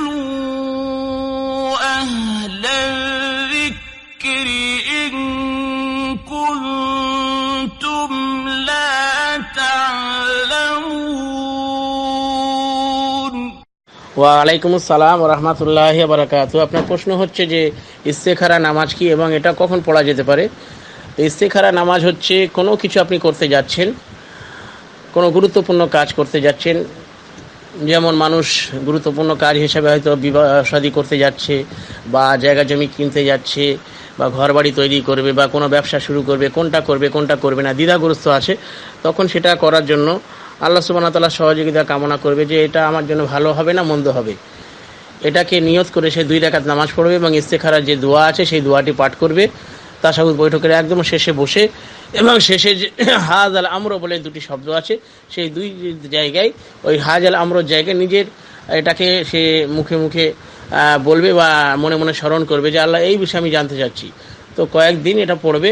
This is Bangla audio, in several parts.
فاسألوا أهل الذكر إن كنتم لا تعلمون ওয়ালাইকুম আসসালাম রহমতুল্লাহ বারাকাত আপনার প্রশ্ন হচ্ছে যে ইস্তেখারা নামাজ কি এবং এটা কখন পড়া যেতে পারে তো ইস্তেখারা নামাজ হচ্ছে কোনো কিছু আপনি করতে যাচ্ছেন কোনো গুরুত্বপূর্ণ কাজ করতে যাচ্ছেন যেমন মানুষ গুরুত্বপূর্ণ কাজ হিসেবে হয়তো বিবাহ শাদী করতে যাচ্ছে, বা জায়গা জমি কিনতে যাচ্ছে, বা ঘর বাড়ি তৈরি করবে, বা কোনো ব্যবসা শুরু করবে, কোনটা করবে কোনটা করবে না, দ্বিধাগ্রস্ত আছে তখন সেটা করার জন্য আল্লাহ সুবাহ তাল্লাহ সহযোগিতা কামনা করবে যে এটা আমার জন্য ভালো হবে না মন্দ হবে। এটাকে নিয়ত করে সে দুই রাকাত নামাজ পড়বে এবং ইস্তেখারার যে দোয়া আছে সেই দোয়াটি পাঠ করবে। তাসাহুদ বৈঠকের একদম শেষে বসে এবং শেষে যে হাজ আল আমর বলে দুটি শব্দ আছে, সেই দুই জায়গায় ওই হাজ আল আমরর জায়গায় নিজের এটাকে সে মুখে মুখে বলবে বা মনে মনে স্মরণ করবে যে আল্লাহ এই বিষয়ে আমি জানতে চাচ্ছি। তো কয়েকদিন এটা পড়বে,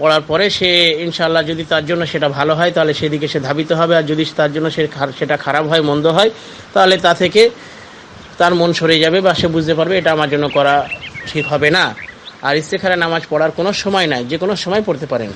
পড়ার পরে সে ইনশাল্লাহ যদি তার জন্য সেটা ভালো হয় তাহলে সেদিকে সে ধাবিত হবে আর যদি তার জন্য সে সেটা খারাপ হয়, মন্দ হয়, তাহলে তা থেকে তার মন সরে যাবে বা সে বুঝতে পারবে এটা আমার জন্য করা ঠিক হবে না। আর ইস্তেখারা নামাজ পড়ার কোনো সময় নাই যে কোনো সময় পড়তে পারেন।